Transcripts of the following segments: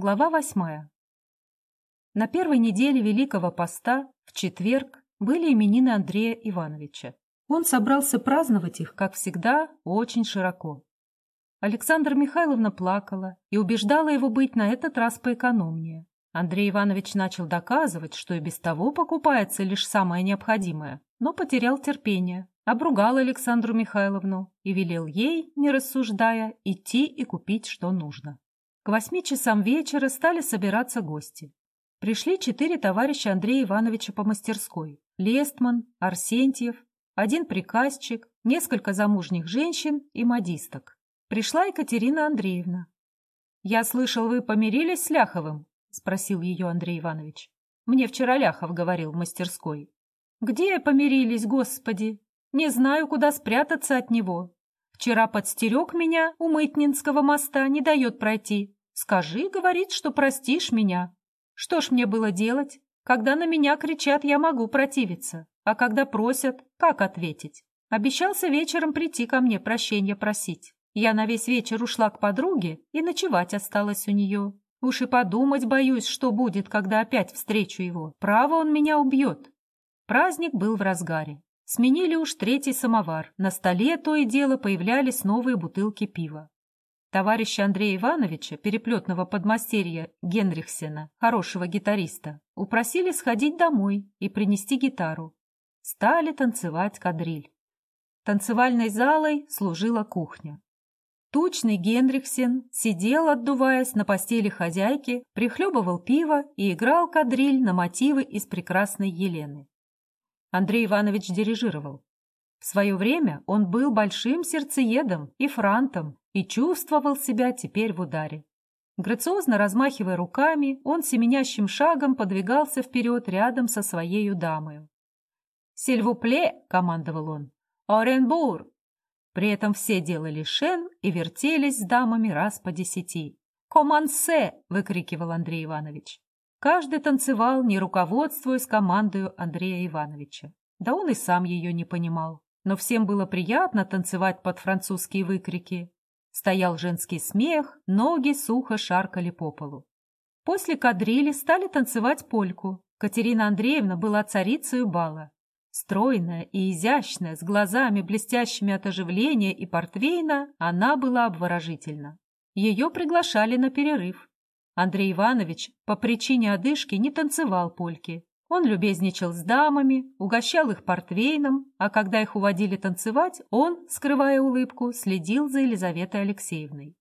Глава восьмая. На первой неделе Великого Поста, в четверг, были именины Андрея Ивановича. Он собрался праздновать их, как всегда, очень широко. Александра Михайловна плакала и убеждала его быть на этот раз поэкономнее. Андрей Иванович начал доказывать, что и без того покупается лишь самое необходимое, но потерял терпение, обругал Александру Михайловну и велел ей, не рассуждая, идти и купить, что нужно. К восьми часам вечера стали собираться гости. Пришли четыре товарища Андрея Ивановича по мастерской. Лестман, Арсентьев, один приказчик, несколько замужних женщин и модисток. Пришла Екатерина Андреевна. «Я слышал, вы помирились с Ляховым?» — спросил ее Андрей Иванович. «Мне вчера Ляхов говорил в мастерской». «Где помирились, господи? Не знаю, куда спрятаться от него. Вчера подстерег меня у Мытнинского моста, не дает пройти. Скажи, говорит, что простишь меня. Что ж мне было делать? Когда на меня кричат, я могу противиться. А когда просят, как ответить? Обещался вечером прийти ко мне прощения просить. Я на весь вечер ушла к подруге и ночевать осталась у нее. Уж и подумать боюсь, что будет, когда опять встречу его. Право он меня убьет. Праздник был в разгаре. Сменили уж третий самовар. На столе то и дело появлялись новые бутылки пива. Товарища Андрея Ивановича, переплетного подмастерья Генрихсена, хорошего гитариста, упросили сходить домой и принести гитару. Стали танцевать кадриль. Танцевальной залой служила кухня. Тучный Генрихсен сидел, отдуваясь на постели хозяйки, прихлебывал пиво и играл кадриль на мотивы из прекрасной Елены. Андрей Иванович дирижировал. В свое время он был большим сердцеедом и франтом и чувствовал себя теперь в ударе. Грациозно размахивая руками, он семенящим шагом подвигался вперед рядом со своей дамою. «Сильвупле!» — командовал он. «Оренбур!» При этом все делали шен и вертелись с дамами раз по десяти. «Комансе!» — выкрикивал Андрей Иванович. Каждый танцевал, не руководствуясь командою Андрея Ивановича. Да он и сам ее не понимал но всем было приятно танцевать под французские выкрики. Стоял женский смех, ноги сухо шаркали по полу. После кадрили стали танцевать польку. Катерина Андреевна была царицей бала. Стройная и изящная, с глазами, блестящими от оживления и портвейна, она была обворожительна. Ее приглашали на перерыв. Андрей Иванович по причине одышки не танцевал польки, он любезничал с дамами, угощал их портвейном, а когда их уводили танцевать, он, скрывая улыбку, следил за Елизаветой Алексеевной.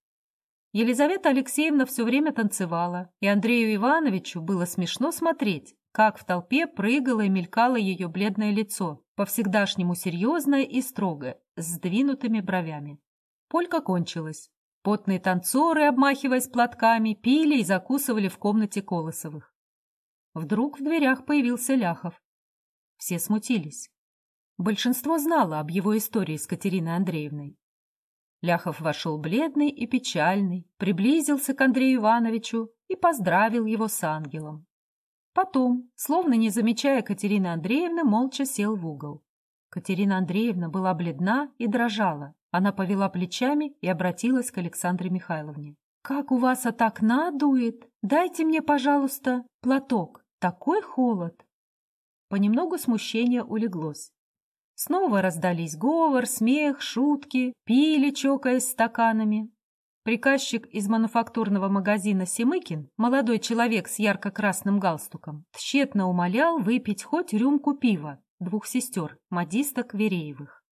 Елизавета Алексеевна все время танцевала, и Андрею Ивановичу было смешно смотреть, как в толпе прыгало и мелькало ее бледное лицо, по-всегдашнему серьезное и строгое, с сдвинутыми бровями. Полька кончилась. Потные танцоры, обмахиваясь платками, пили и закусывали в комнате Колосовых. Вдруг в дверях появился Ляхов. Все смутились. Большинство знало об его истории с Катериной Андреевной. Ляхов вошел бледный и печальный, приблизился к Андрею Ивановичу и поздравил его с ангелом. Потом, словно не замечая Катерины Андреевны, молча сел в угол. Катерина Андреевна была бледна и дрожала. Она повела плечами и обратилась к Александре Михайловне. «Как у вас от окна дует? Дайте мне, пожалуйста, платок». Такой холод! Понемногу смущение улеглось. Снова раздались говор, смех, шутки, пили, чокаясь стаканами. Приказчик из мануфактурного магазина Семыкин, молодой человек с ярко-красным галстуком, тщетно умолял выпить хоть рюмку пива двух сестер, модисток Вереевых.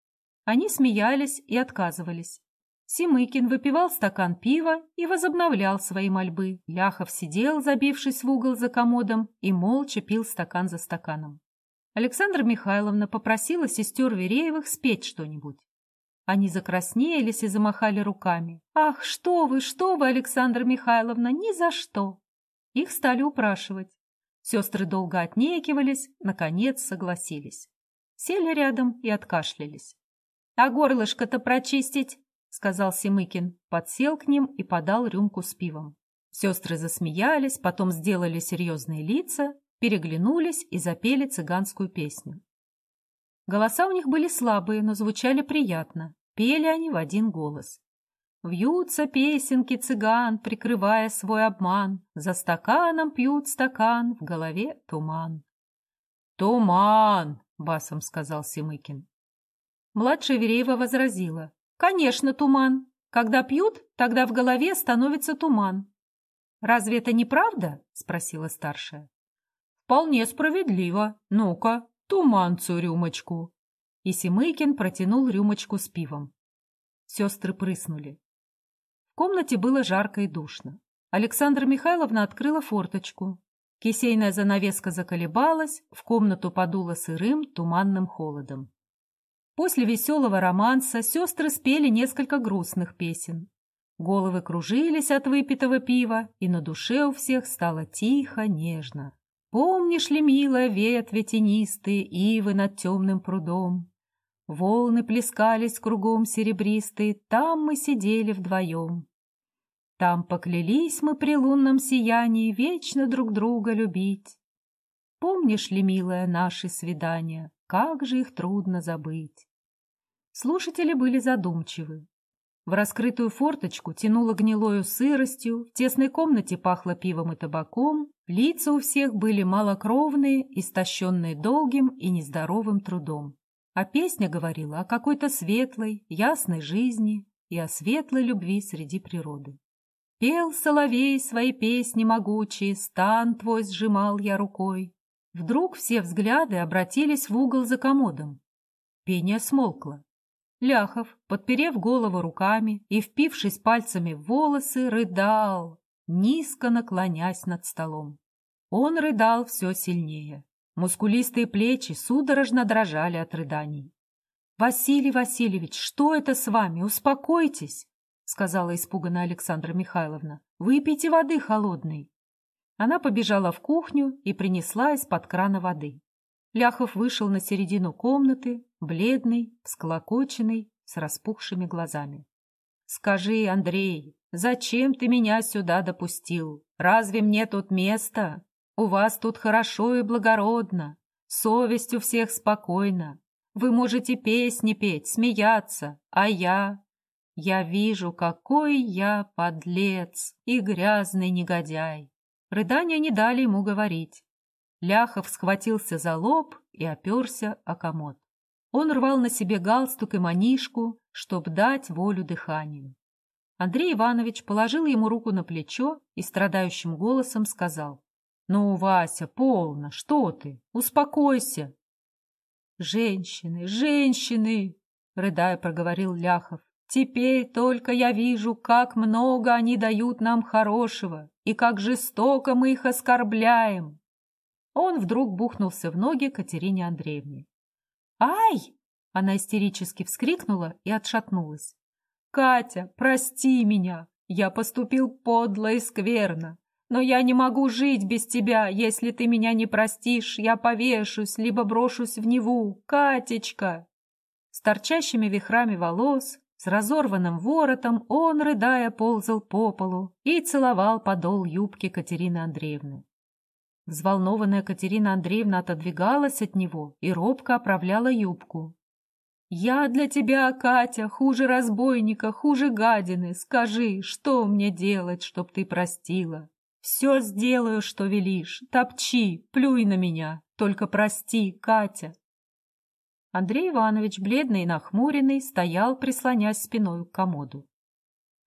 Они смеялись и отказывались. Семыкин выпивал стакан пива и возобновлял свои мольбы. Ляхов сидел, забившись в угол за комодом, и молча пил стакан за стаканом. Александра Михайловна попросила сестер Вереевых спеть что-нибудь. Они закраснелись и замахали руками. «Ах, что вы, что вы, Александра Михайловна, ни за что!» Их стали упрашивать. Сестры долго отнекивались, наконец согласились. Сели рядом и откашлялись. «А горлышко-то прочистить сказал Семыкин, подсел к ним и подал рюмку с пивом. Сестры засмеялись, потом сделали серьезные лица, переглянулись и запели цыганскую песню. Голоса у них были слабые, но звучали приятно. Пели они в один голос. Вьются песенки цыган, прикрывая свой обман. За стаканом пьют стакан, в голове туман. «Туман!» — басом сказал Семыкин. Младшая Вереева возразила. «Конечно, туман. Когда пьют, тогда в голове становится туман». «Разве это не правда?» — спросила старшая. «Вполне справедливо. Ну-ка, туманцу рюмочку». И Семыкин протянул рюмочку с пивом. Сестры прыснули. В комнате было жарко и душно. Александра Михайловна открыла форточку. Кисейная занавеска заколебалась, в комнату подуло сырым, туманным холодом. После веселого романса сестры спели несколько грустных песен. Головы кружились от выпитого пива, и на душе у всех стало тихо, нежно. Помнишь ли, милая, ветви тенистые, ивы над темным прудом? Волны плескались кругом серебристые, там мы сидели вдвоем. Там поклялись мы при лунном сиянии вечно друг друга любить. Помнишь ли, милая, наши свидания, как же их трудно забыть? Слушатели были задумчивы. В раскрытую форточку тянуло гнилою сыростью, в тесной комнате пахло пивом и табаком, лица у всех были малокровные, истощенные долгим и нездоровым трудом. А песня говорила о какой-то светлой, ясной жизни и о светлой любви среди природы. Пел соловей свои песни могучие, стан твой сжимал я рукой. Вдруг все взгляды обратились в угол за комодом. Пение смолкло. Ляхов, подперев голову руками и впившись пальцами в волосы, рыдал, низко наклонясь над столом. Он рыдал все сильнее. Мускулистые плечи судорожно дрожали от рыданий. «Василий Васильевич, что это с вами? Успокойтесь!» — сказала испуганная Александра Михайловна. «Выпейте воды холодной». Она побежала в кухню и принесла из-под крана воды. Ляхов вышел на середину комнаты, бледный, всклокоченный, с распухшими глазами. «Скажи, Андрей, зачем ты меня сюда допустил? Разве мне тут место? У вас тут хорошо и благородно, совесть у всех спокойна. Вы можете песни петь, смеяться, а я... Я вижу, какой я подлец и грязный негодяй. Рыдания не дали ему говорить. Ляхов схватился за лоб и оперся о комод. Он рвал на себе галстук и манишку, чтоб дать волю дыханию. Андрей Иванович положил ему руку на плечо и страдающим голосом сказал. — Ну, Вася, полно, что ты? Успокойся. — Женщины, женщины! — рыдая проговорил Ляхов. — Теперь только я вижу, как много они дают нам хорошего и как жестоко мы их оскорбляем. Он вдруг бухнулся в ноги Катерине Андреевне. «Ай!» — она истерически вскрикнула и отшатнулась. «Катя, прости меня! Я поступил подло и скверно. Но я не могу жить без тебя. Если ты меня не простишь, я повешусь, либо брошусь в Неву. Катечка!» С торчащими вихрами волос, с разорванным воротом он, рыдая, ползал по полу и целовал подол юбки Катерины Андреевны. Взволнованная Катерина Андреевна отодвигалась от него и робко оправляла юбку. «Я для тебя, Катя, хуже разбойника, хуже гадины. Скажи, что мне делать, чтоб ты простила? Все сделаю, что велишь. Топчи, плюй на меня. Только прости, Катя». Андрей Иванович, бледный и нахмуренный, стоял, прислонясь спиной к комоду.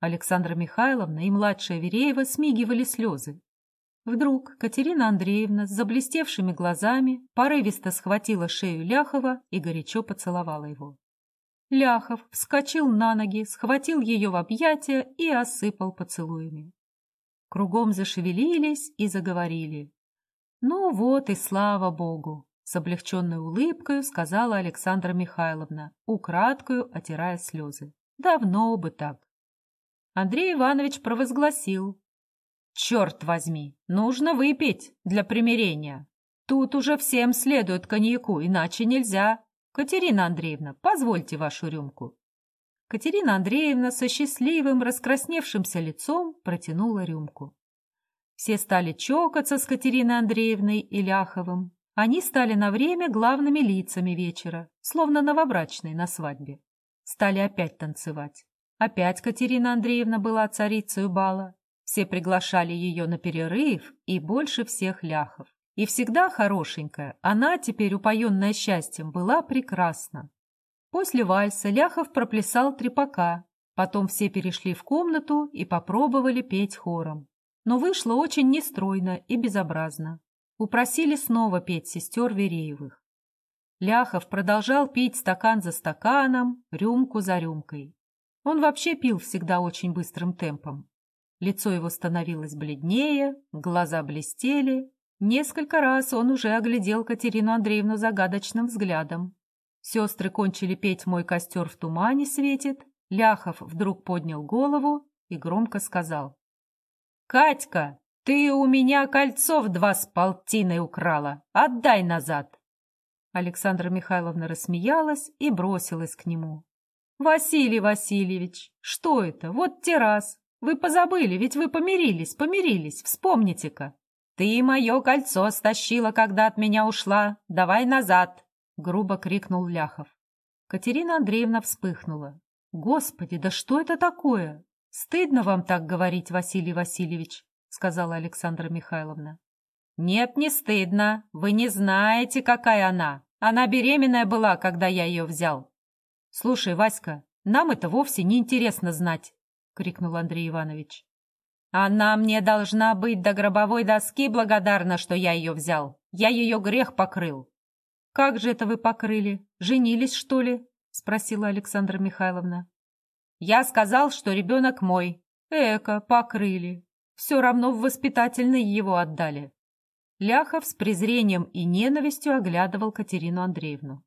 Александра Михайловна и младшая Вереева смигивали слезы. Вдруг Катерина Андреевна с заблестевшими глазами порывисто схватила шею Ляхова и горячо поцеловала его. Ляхов вскочил на ноги, схватил ее в объятия и осыпал поцелуями. Кругом зашевелились и заговорили. «Ну вот и слава Богу!» — с облегченной улыбкой сказала Александра Михайловна, украдкою отирая слезы. «Давно бы так!» Андрей Иванович провозгласил, Черт возьми, нужно выпить для примирения. Тут уже всем следует коньяку, иначе нельзя. Катерина Андреевна, позвольте вашу рюмку. Катерина Андреевна со счастливым, раскрасневшимся лицом протянула рюмку. Все стали чокаться с Катериной Андреевной и Ляховым. Они стали на время главными лицами вечера, словно новобрачные на свадьбе. Стали опять танцевать. Опять Катерина Андреевна была царицей бала. Все приглашали ее на перерыв, и больше всех ляхов. И всегда хорошенькая, она, теперь упоенная счастьем, была прекрасна. После вальса Ляхов проплясал трепака, потом все перешли в комнату и попробовали петь хором. Но вышло очень нестройно и безобразно. Упросили снова петь сестер Вереевых. Ляхов продолжал пить стакан за стаканом, рюмку за рюмкой. Он вообще пил всегда очень быстрым темпом. Лицо его становилось бледнее, глаза блестели, Несколько раз он уже оглядел Катерину Андреевну загадочным взглядом. Сестры кончили петь «Мой костер в тумане светит». Ляхов вдруг поднял голову и громко сказал. «Катька, ты у меня кольцо в два с полтиной украла. Отдай назад!» Александра Михайловна рассмеялась и бросилась к нему. «Василий Васильевич, что это? Вот те раз. Вы позабыли, ведь вы помирились, помирились, вспомните-ка. «Ты мое кольцо стащила, когда от меня ушла! Давай назад!» — грубо крикнул Ляхов. Катерина Андреевна вспыхнула. «Господи, да что это такое? Стыдно вам так говорить, Василий Васильевич», — сказала Александра Михайловна. «Нет, не стыдно. Вы не знаете, какая она. Она беременная была, когда я ее взял». «Слушай, Васька, нам это вовсе не интересно знать», — крикнул Андрей Иванович. Она мне должна быть до гробовой доски благодарна, что я ее взял. Я ее грех покрыл. — Как же это вы покрыли? Женились, что ли? — спросила Александра Михайловна. — Я сказал, что ребенок мой. Эко, покрыли. Все равно в воспитательный его отдали. Ляхов с презрением и ненавистью оглядывал Катерину Андреевну.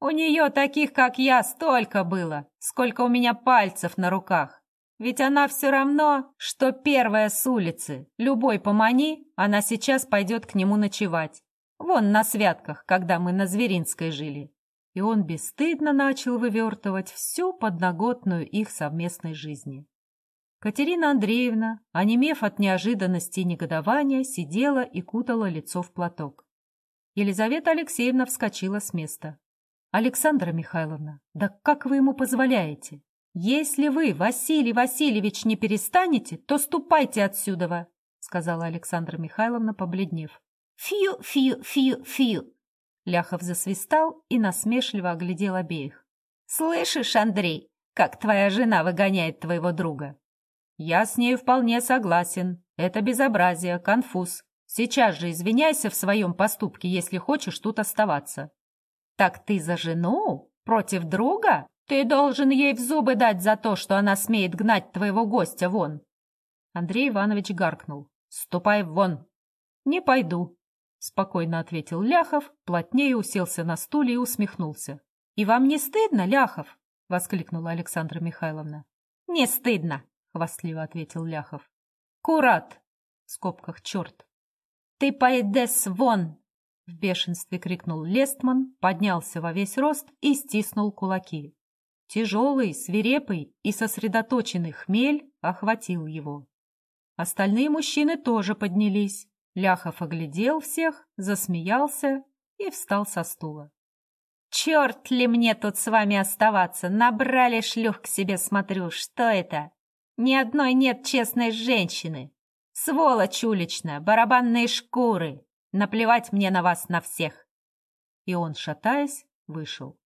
«У нее таких, как я, столько было, сколько у меня пальцев на руках. Ведь она все равно, что первая с улицы. Любой помани, она сейчас пойдет к нему ночевать. Вон на святках, когда мы на Зверинской жили. И он бесстыдно начал вывертывать всю подноготную их совместной жизни. Катерина Андреевна, онемев от неожиданности и негодования, сидела и кутала лицо в платок. Елизавета Алексеевна вскочила с места. «Александра Михайловна, да как вы ему позволяете? «Если вы, Василий Васильевич, не перестанете, то ступайте отсюда!» — сказала Александра Михайловна, побледнев. «Фью, фью, фью, фью!» Ляхов засвистал и насмешливо оглядел обеих. «Слышишь, Андрей, как твоя жена выгоняет твоего друга?» «Я с ней вполне согласен. Это безобразие, конфуз. Сейчас же извиняйся в своем поступке, если хочешь тут оставаться». «Так ты за жену? Против друга?» Ты должен ей в зубы дать за то, что она смеет гнать твоего гостя вон. Андрей Иванович гаркнул. Ступай вон. Не пойду, спокойно ответил Ляхов, плотнее уселся на стуле и усмехнулся. И вам не стыдно, Ляхов? воскликнула Александра Михайловна. Не стыдно, хвастливо ответил Ляхов. Курат! В скобках черт. Ты пойдешь вон! В бешенстве крикнул Лестман, поднялся во весь рост и стиснул кулаки. Тяжелый, свирепый и сосредоточенный хмель охватил его. Остальные мужчины тоже поднялись. Ляхов оглядел всех, засмеялся и встал со стула. «Черт ли мне тут с вами оставаться? Набрали шлюх к себе, смотрю. Что это? Ни одной нет честной женщины. Сволочь уличная, барабанные шкуры. Наплевать мне на вас на всех!» И он, шатаясь, вышел.